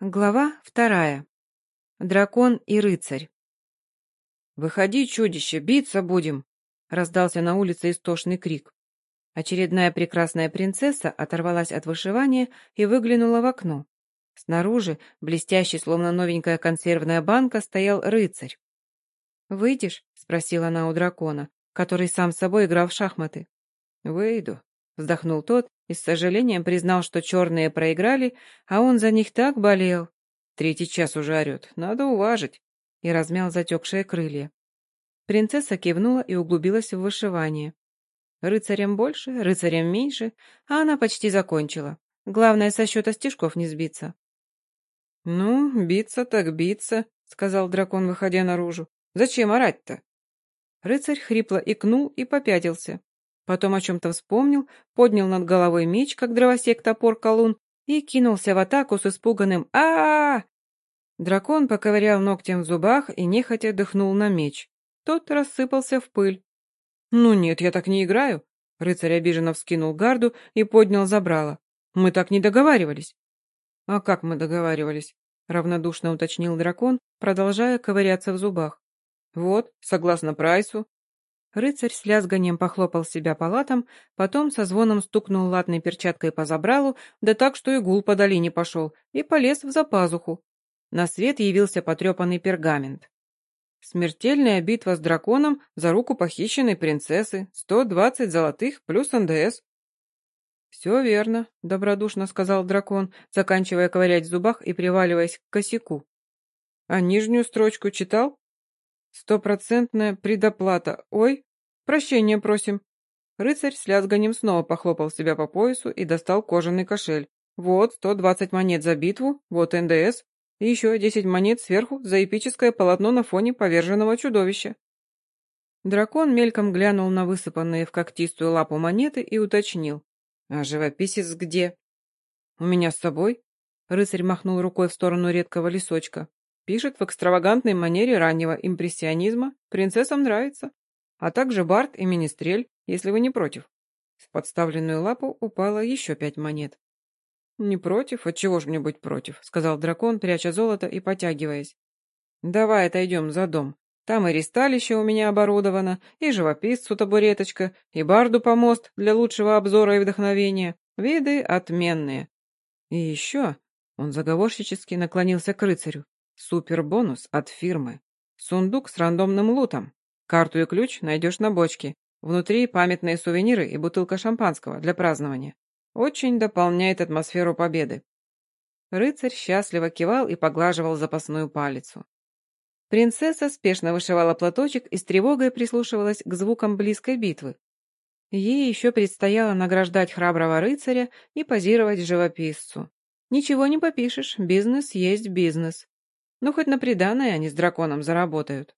Глава вторая. Дракон и рыцарь. «Выходи, чудище, биться будем!» — раздался на улице истошный крик. Очередная прекрасная принцесса оторвалась от вышивания и выглянула в окно. Снаружи, блестящий, словно новенькая консервная банка, стоял рыцарь. «Выйдешь?» — спросила она у дракона, который сам с собой играл в шахматы. «Выйду», — вздохнул тот и с сожалением признал, что черные проиграли, а он за них так болел. Третий час уже орет, надо уважить, и размял затекшие крылья. Принцесса кивнула и углубилась в вышивание. Рыцарем больше, рыцарем меньше, а она почти закончила. Главное, со счета стишков не сбиться. «Ну, биться так биться», — сказал дракон, выходя наружу. «Зачем орать-то?» Рыцарь хрипло икнул и попятился. Потом о чем-то вспомнил, поднял над головой меч, как дровосек топор колун, и кинулся в атаку с испуганным а, -а, -а, Дракон поковырял ногтем в зубах и нехотя дыхнул на меч. Тот рассыпался в пыль. «Ну нет, я так не играю!» Рыцарь обиженно вскинул гарду и поднял забрало. «Мы так не договаривались!» «А как мы договаривались?» равнодушно уточнил дракон, продолжая ковыряться в зубах. «Вот, согласно прайсу, Рыцарь с лязганием похлопал себя по латам, потом со звоном стукнул латной перчаткой по забралу, да так, что и гул по долине пошел, и полез в запазуху. На свет явился потрепанный пергамент. Смертельная битва с драконом за руку похищенной принцессы. Сто двадцать золотых плюс НДС. «Все верно», — добродушно сказал дракон, заканчивая ковырять в зубах и приваливаясь к косяку. «А нижнюю строчку читал?» «Стопроцентная предоплата. Ой, прощения просим». Рыцарь с лязганием снова похлопал себя по поясу и достал кожаный кошель. «Вот, сто двадцать монет за битву, вот НДС, и еще десять монет сверху за эпическое полотно на фоне поверженного чудовища». Дракон мельком глянул на высыпанные в когтистую лапу монеты и уточнил. «А живописец где?» «У меня с собой». Рыцарь махнул рукой в сторону редкого лесочка. Пишет в экстравагантной манере раннего импрессионизма, принцессам нравится. А также Барт и Министрель, если вы не против. В подставленную лапу упало еще пять монет. «Не против? Отчего ж мне быть против?» — сказал дракон, пряча золото и потягиваясь. «Давай отойдем за дом. Там и ристалище у меня оборудовано, и живописцу табуреточка, и барду помост для лучшего обзора и вдохновения. Виды отменные. И еще...» — он заговорщически наклонился к рыцарю. Супербонус от фирмы. Сундук с рандомным лутом. Карту и ключ найдешь на бочке. Внутри памятные сувениры и бутылка шампанского для празднования. Очень дополняет атмосферу победы. Рыцарь счастливо кивал и поглаживал запасную палицу. Принцесса спешно вышивала платочек и с тревогой прислушивалась к звукам близкой битвы. Ей еще предстояло награждать храброго рыцаря и позировать живописцу. Ничего не попишешь, бизнес есть бизнес. Ну, хоть на приданое они с драконом заработают.